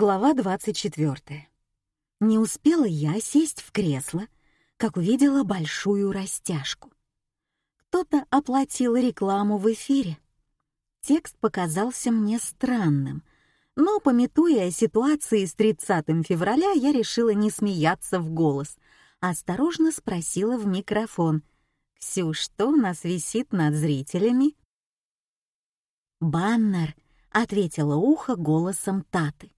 Глава 24. Не успела я сесть в кресло, как увидела большую растяжку. Кто-то оплатил рекламу в эфире. Текст показался мне странным, но, пометуя о ситуации с 30 февраля, я решила не смеяться в голос, а осторожно спросила в микрофон. «Ксю, что у нас висит над зрителями?» «Баннер», — ответила ухо голосом Таты.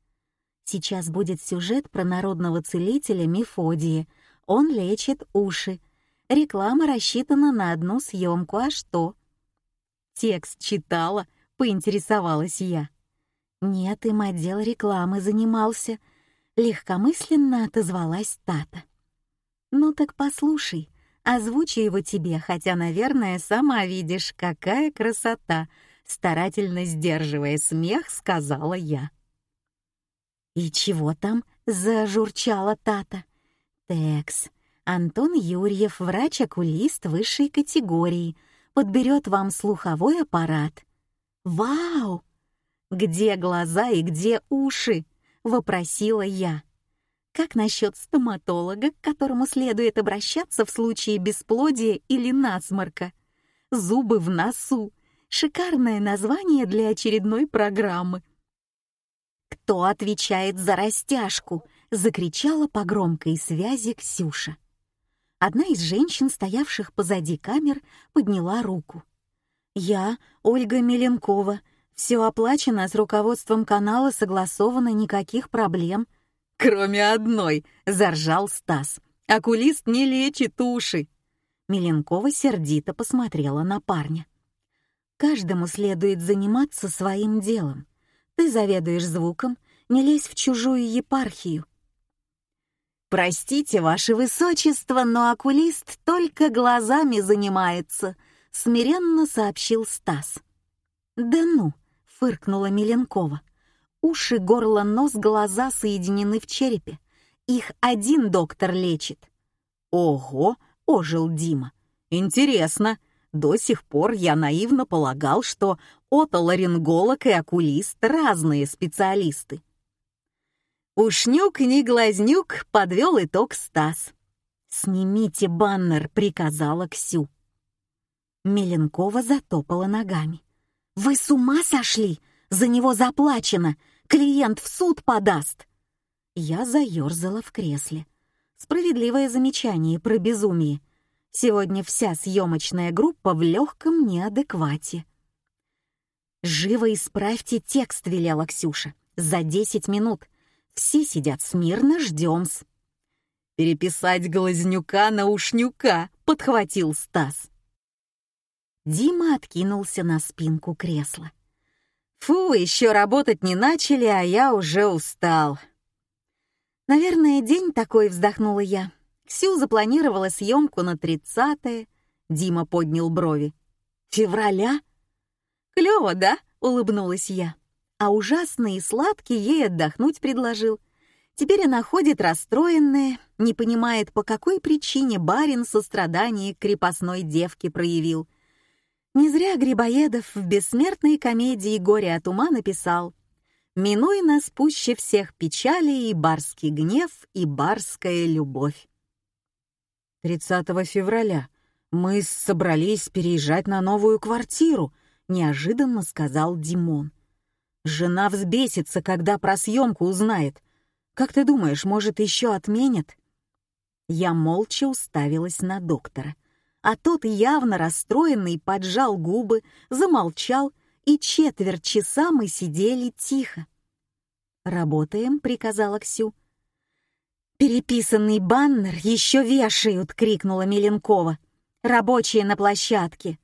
Сейчас будет сюжет про народного целителя Мефодия. Он лечит уши. Реклама рассчитана на одну съемку, а что? Текст читала, поинтересовалась я. Нет, им отдел рекламы занимался. Легкомысленно отозвалась Тата. Ну так послушай, озвучу его тебе, хотя, наверное, сама видишь, какая красота, старательно сдерживая смех, сказала я. «И чего там?» — зажурчала Тата. «Текс. Антон Юрьев, врач-окулист высшей категории, подберет вам слуховой аппарат». «Вау! Где глаза и где уши?» — вопросила я. «Как насчет стоматолога, к которому следует обращаться в случае бесплодия или насморка? Зубы в носу. Шикарное название для очередной программы». «Кто отвечает за растяжку?» — закричала по громкой связи Ксюша. Одна из женщин, стоявших позади камер, подняла руку. «Я, Ольга Меленкова. Все оплачено с руководством канала, согласовано, никаких проблем». «Кроме одной», — заржал Стас. «Окулист не лечит уши». Меленкова сердито посмотрела на парня. «Каждому следует заниматься своим делом. Ты заведуешь звуком, не лезь в чужую епархию. «Простите, ваше высочество, но окулист только глазами занимается», — смиренно сообщил Стас. «Да ну», — фыркнула Миленкова. «Уши, горло, нос, глаза соединены в черепе. Их один доктор лечит». «Ого!» — ожил Дима. «Интересно. До сих пор я наивно полагал, что отоларинголог и окулист — разные специалисты. Ушнюк не глазнюк подвел итог Стас. «Снимите баннер», — приказала Ксю. Меленкова затопала ногами. «Вы с ума сошли? За него заплачено! Клиент в суд подаст!» Я заерзала в кресле. Справедливое замечание про безумие. Сегодня вся съемочная группа в легком неадеквате. «Живо исправьте текст», — велела Ксюша. «За десять минут. Все сидят смирно, ждем-с». «Переписать Глазнюка на Ушнюка», — подхватил Стас. Дима откинулся на спинку кресла. «Фу, еще работать не начали, а я уже устал». «Наверное, день такой», — вздохнула я. Ксю запланировала съемку на тридцатое. Дима поднял брови. «Февраля?» «Клёво, да?» — улыбнулась я. А ужасный и сладкий ей отдохнуть предложил. Теперь она ходит расстроенная, не понимает, по какой причине барин сострадание к крепостной девке проявил. Не зря Грибоедов в бессмертной комедии «Горе от ума» написал «Минуй нас пуще всех печали и барский гнев, и барская любовь». 30 февраля мы собрались переезжать на новую квартиру, неожиданно сказал Димон. Жена взбесится, когда про съемку узнает. Как ты думаешь, может, еще отменят? Я молча уставилась на доктора, а тот, явно расстроенный, поджал губы, замолчал, и четверть часа мы сидели тихо. «Работаем», — приказала Ксю. «Переписанный баннер еще вешают!» — крикнула Меленкова. «Рабочие на площадке!»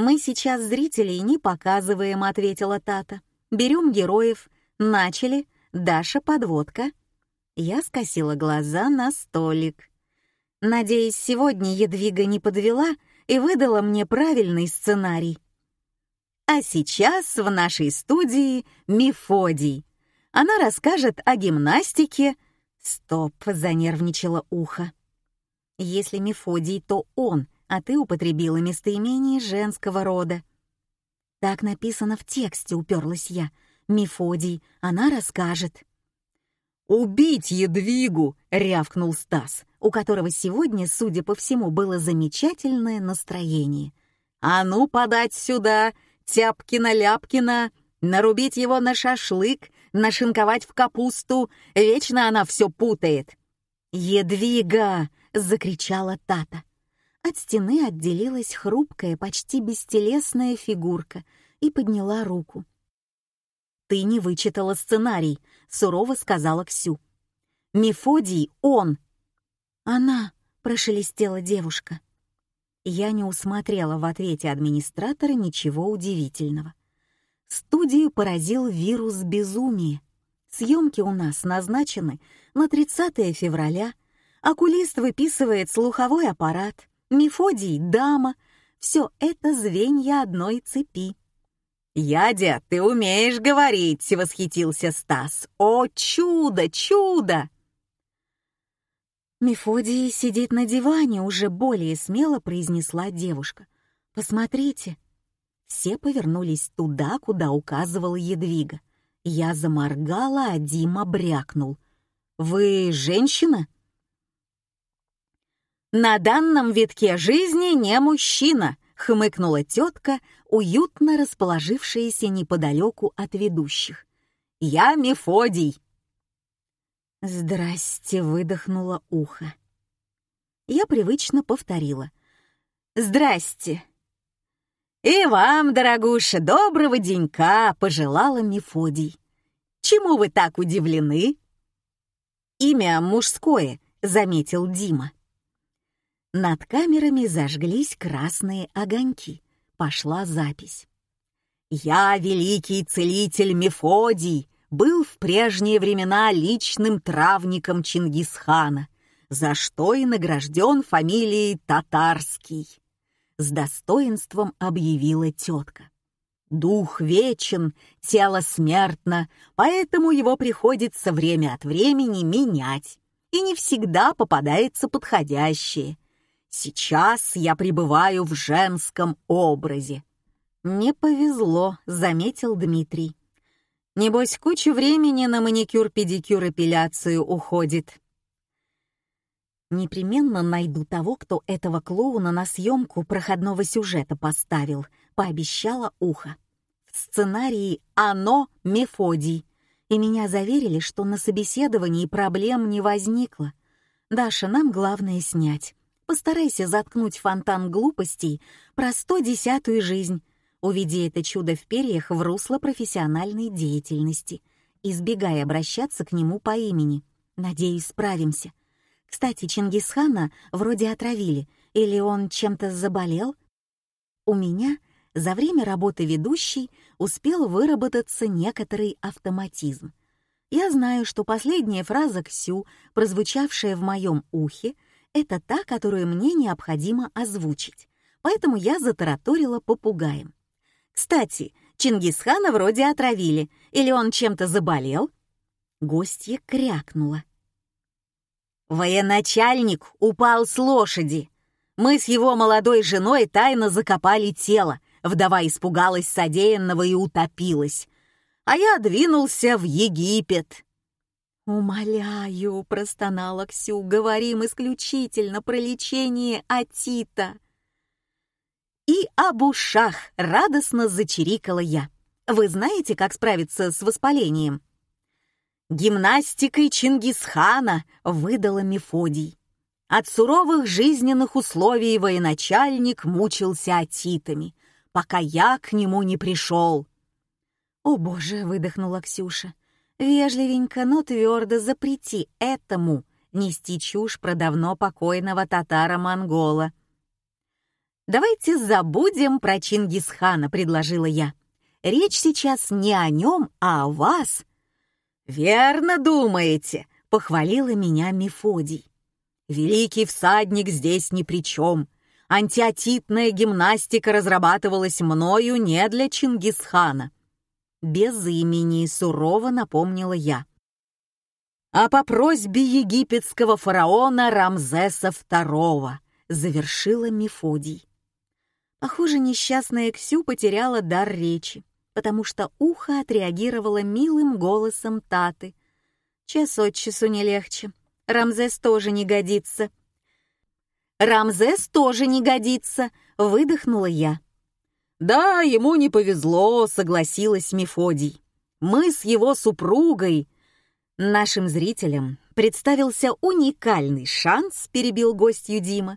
«Мы сейчас зрителей не показываем», — ответила Тата. «Берем героев. Начали. Даша подводка». Я скосила глаза на столик. Надеюсь, сегодня Едвига не подвела и выдала мне правильный сценарий. А сейчас в нашей студии Мефодий. Она расскажет о гимнастике. Стоп, занервничало ухо. Если Мефодий, то он — а ты употребила местоимение женского рода». «Так написано в тексте», — уперлась я. «Мефодий, она расскажет». «Убить Едвигу!» — рявкнул Стас, у которого сегодня, судя по всему, было замечательное настроение. «А ну, подать сюда! Тяпкина-ляпкина! Нарубить его на шашлык, нашинковать в капусту! Вечно она все путает!» «Едвига!» — закричала Тата. От стены отделилась хрупкая, почти бестелесная фигурка и подняла руку. «Ты не вычитала сценарий», — сурово сказала Ксю. «Мефодий — он!» «Она!» — прошелестела девушка. Я не усмотрела в ответе администратора ничего удивительного. Студию поразил вирус безумия. Съемки у нас назначены на 30 февраля. Окулист выписывает слуховой аппарат. Мефодий — дама. Все это звенья одной цепи. «Ядя, ты умеешь говорить!» — восхитился Стас. «О, чудо, чудо!» «Мефодий сидит на диване», — уже более смело произнесла девушка. «Посмотрите». Все повернулись туда, куда указывала Едвига. Я заморгала, а Дима брякнул. «Вы женщина?» «На данном витке жизни не мужчина», — хмыкнула тетка, уютно расположившаяся неподалеку от ведущих. «Я Мефодий». «Здрасте», — выдохнуло ухо. Я привычно повторила. «Здрасте». «И вам, дорогуша, доброго денька», — пожелала Мефодий. «Чему вы так удивлены?» «Имя мужское», — заметил Дима. Над камерами зажглись красные огоньки. Пошла запись. «Я, великий целитель Мефодий, был в прежние времена личным травником Чингисхана, за что и награжден фамилией Татарский», — с достоинством объявила тетка. «Дух вечен, тело смертно, поэтому его приходится время от времени менять, и не всегда попадается подходящее. Сейчас я пребываю в женском образе. Не повезло, заметил Дмитрий. Небось, кучу времени на маникюр, педикюр, эпиляцию уходит. Непременно найду того, кто этого клоуна на съемку проходного сюжета поставил, пообещала ухо. В сценарии «Оно» Мефодий, и меня заверили, что на собеседовании проблем не возникло. Даша, нам главное снять. Постарайся заткнуть фонтан глупостей про сто десятую жизнь. Уведи это чудо в перьях в русло профессиональной деятельности, избегая обращаться к нему по имени. Надеюсь, справимся. Кстати, Чингисхана вроде отравили, или он чем-то заболел? У меня за время работы ведущей успел выработаться некоторый автоматизм. Я знаю, что последняя фраза Ксю, прозвучавшая в моем ухе, — это та, которую мне необходимо озвучить, поэтому я затараторила попугаем. «Кстати, Чингисхана вроде отравили, или он чем-то заболел?» Гостья крякнула. «Военачальник упал с лошади. Мы с его молодой женой тайно закопали тело. Вдова испугалась содеянного и утопилась. А я двинулся в Египет. «Умоляю», — простонала Ксю, — «говорим исключительно про лечение отита». «И об ушах!» — радостно зачирикала я. «Вы знаете, как справиться с воспалением?» «Гимнастикой Чингисхана!» — выдала Мефодий. От суровых жизненных условий военачальник мучился отитами, пока я к нему не пришел. «О боже!» — выдохнула Ксюша. Вежливенько, но твердо запрети этому нести чушь про давно покойного татара-монгола. «Давайте забудем про Чингисхана», — предложила я. «Речь сейчас не о нем, а о вас». «Верно думаете», — похвалила меня Мефодий. «Великий всадник здесь ни при чем. Антиотитная гимнастика разрабатывалась мною не для Чингисхана без имени, сурово напомнила я. А по просьбе египетского фараона Рамзеса II завершила Мефодий. Похоже, несчастная Ксю потеряла дар речи, потому что ухо отреагировало милым голосом Таты. Час от часу не легче. Рамзес тоже не годится. Рамзес тоже не годится, выдохнула я. Да, ему не повезло, согласилась Мефодий. Мы с его супругой... Нашим зрителям представился уникальный шанс, перебил гостью Дима.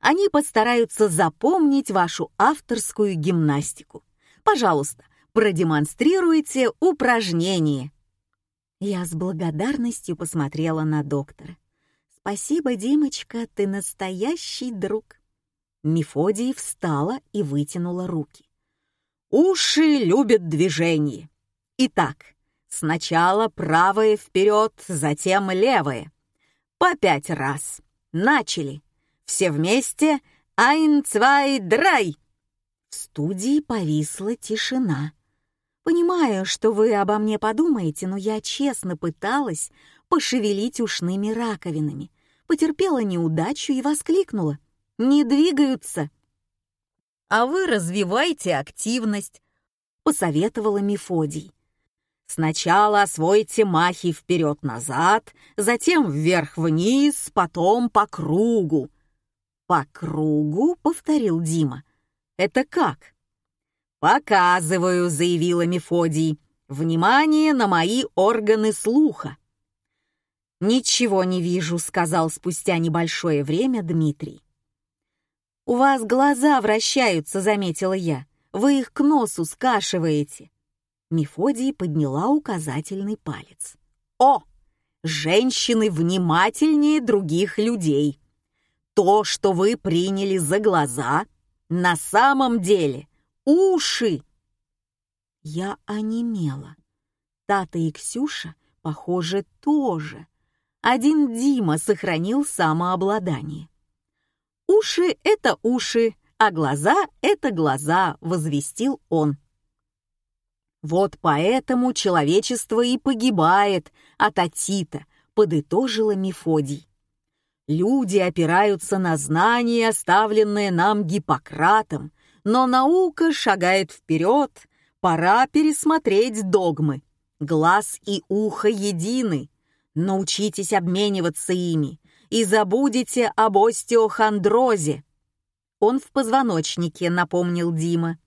Они постараются запомнить вашу авторскую гимнастику. Пожалуйста, продемонстрируйте упражнение. Я с благодарностью посмотрела на доктора. «Спасибо, Димочка, ты настоящий друг». Мефодий встала и вытянула руки. «Уши любят движение. Итак, сначала правое вперед, затем левое. По пять раз. Начали. Все вместе. Айн, цвай, драй!» В студии повисла тишина. Понимаю, что вы обо мне подумаете, но я честно пыталась пошевелить ушными раковинами, потерпела неудачу и воскликнула. «Не двигаются!» «А вы развивайте активность», — посоветовала Мефодий. «Сначала освойте махи вперед-назад, затем вверх-вниз, потом по кругу». «По кругу?» — повторил Дима. «Это как?» «Показываю», — заявила Мефодий. «Внимание на мои органы слуха». «Ничего не вижу», — сказал спустя небольшое время Дмитрий. «У вас глаза вращаются», — заметила я. «Вы их к носу скашиваете». Мефодий подняла указательный палец. «О! Женщины внимательнее других людей. То, что вы приняли за глаза, на самом деле уши!» Я онемела. Тата и Ксюша, похоже, тоже. Один Дима сохранил самообладание. «Уши — это уши, а глаза — это глаза», — возвестил он. «Вот поэтому человечество и погибает от атита», — подытожила Мефодий. «Люди опираются на знания, оставленные нам Гиппократом, но наука шагает вперед, пора пересмотреть догмы. Глаз и ухо едины. Научитесь обмениваться ими и забудете об остеохондрозе. Он в позвоночнике, напомнил Дима.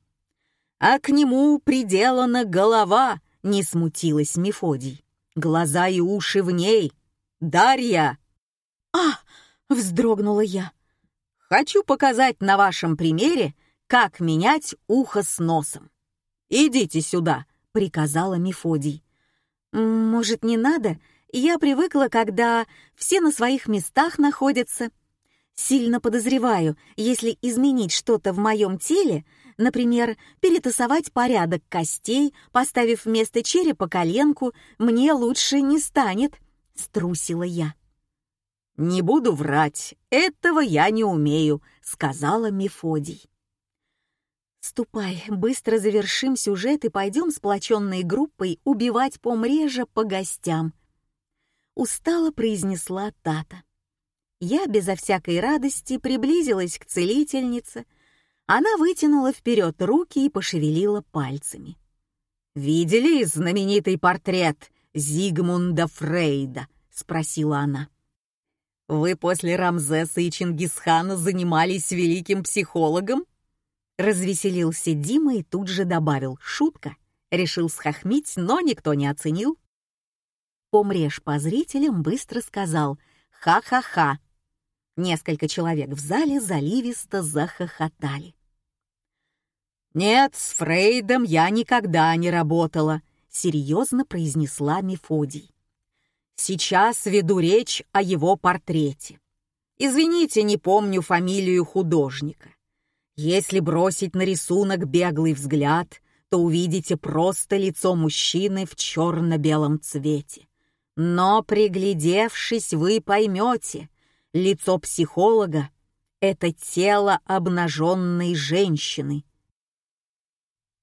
А к нему приделана голова, не смутилась Мефодий. Глаза и уши в ней. Дарья! А! вздрогнула я. Хочу показать на вашем примере, как менять ухо с носом. «Идите сюда», — приказала Мефодий. «Может, не надо? Я привыкла, когда все на своих местах находятся. Сильно подозреваю, если изменить что-то в моем теле, например, перетасовать порядок костей, поставив вместо черепа коленку, мне лучше не станет», — струсила я. «Не буду врать, этого я не умею», — сказала Мефодий. «Ступай, быстро завершим сюжет и пойдем сплоченной группой убивать помрежа по гостям», — устало произнесла Тата. Я безо всякой радости приблизилась к целительнице. Она вытянула вперед руки и пошевелила пальцами. «Видели знаменитый портрет Зигмунда Фрейда?» — спросила она. «Вы после Рамзеса и Чингисхана занимались великим психологом?» Развеселился Дима и тут же добавил «шутка». Решил схохмить, но никто не оценил. Помрежь по зрителям быстро сказал «ха-ха-ха». Несколько человек в зале заливисто захохотали. «Нет, с Фрейдом я никогда не работала», — серьезно произнесла Мефодий. «Сейчас веду речь о его портрете. Извините, не помню фамилию художника. Если бросить на рисунок беглый взгляд, то увидите просто лицо мужчины в черно-белом цвете. Но, приглядевшись, вы поймете, лицо психолога — это тело обнаженной женщины.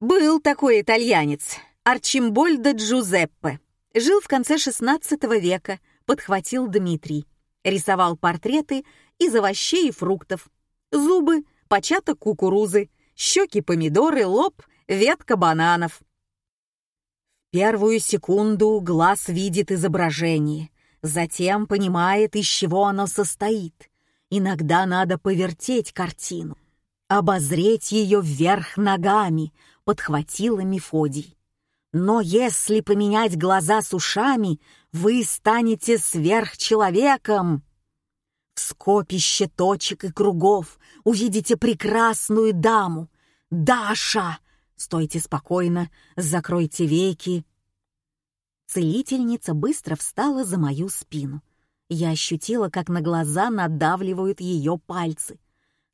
Был такой итальянец, Арчимбольдо Джузеппе. Жил в конце XVI века, подхватил Дмитрий. Рисовал портреты из овощей и фруктов. Зубы — початок кукурузы, щеки помидоры, лоб, ветка бананов. Первую секунду глаз видит изображение, затем понимает, из чего оно состоит. Иногда надо повертеть картину, обозреть ее вверх ногами, подхватила Мефодий. Но если поменять глаза с ушами, вы станете сверхчеловеком. В скопище точек и кругов увидите прекрасную даму. Даша! Стойте спокойно, закройте веки. Целительница быстро встала за мою спину. Я ощутила, как на глаза надавливают ее пальцы.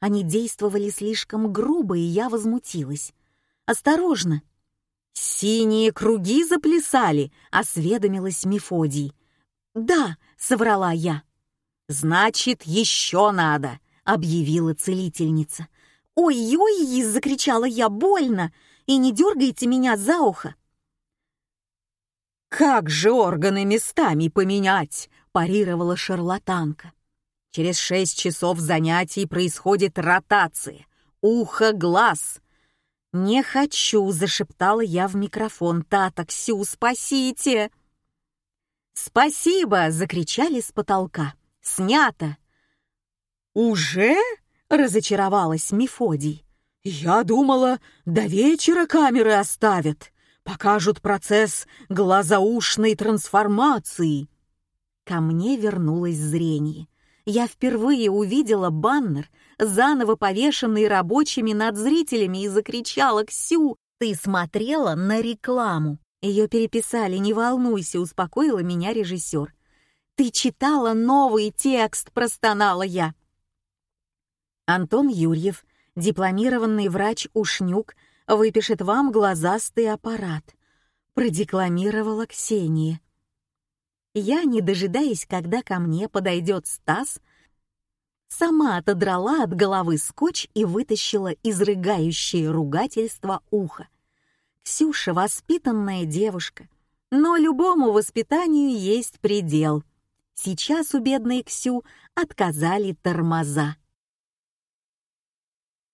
Они действовали слишком грубо, и я возмутилась. «Осторожно!» «Синие круги заплясали», — осведомилась Мефодий. «Да», — соврала я. «Значит, еще надо», — объявила целительница. «Ой-ой!» — закричала я больно и не дергайте меня за ухо!» «Как же органы местами поменять?» — парировала шарлатанка. «Через шесть часов занятий происходит ротация. Ухо-глаз!» «Не хочу!» — зашептала я в микрофон. «Тата, Ксю, спасите!» «Спасибо!» — закричали с потолка. «Снято!» «Уже?» — разочаровалась Мефодий. «Я думала, до вечера камеры оставят, покажут процесс глазоушной трансформации». Ко мне вернулось зрение. Я впервые увидела баннер, заново повешенный рабочими над зрителями, и закричала «Ксю, ты смотрела на рекламу!» Ее переписали, не волнуйся, успокоила меня режиссер. «Ты читала новый текст», — простонала я. Антон Юрьев дипломированный врач Ушнюк выпишет вам глазастый аппарат», — продекламировала Ксения. Я, не дожидаясь, когда ко мне подойдет Стас, сама отодрала от головы скотч и вытащила изрыгающее ругательство ухо. Ксюша — воспитанная девушка, но любому воспитанию есть предел. Сейчас у бедной Ксю отказали тормоза.